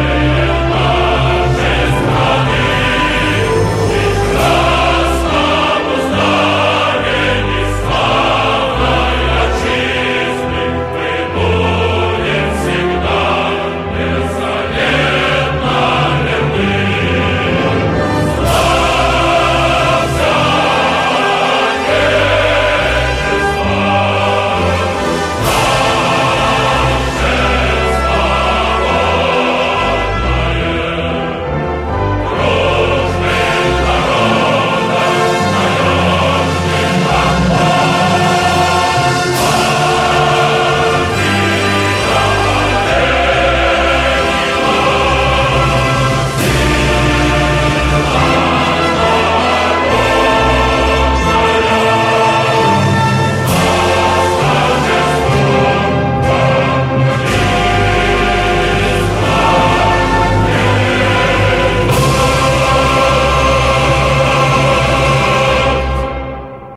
Yeah.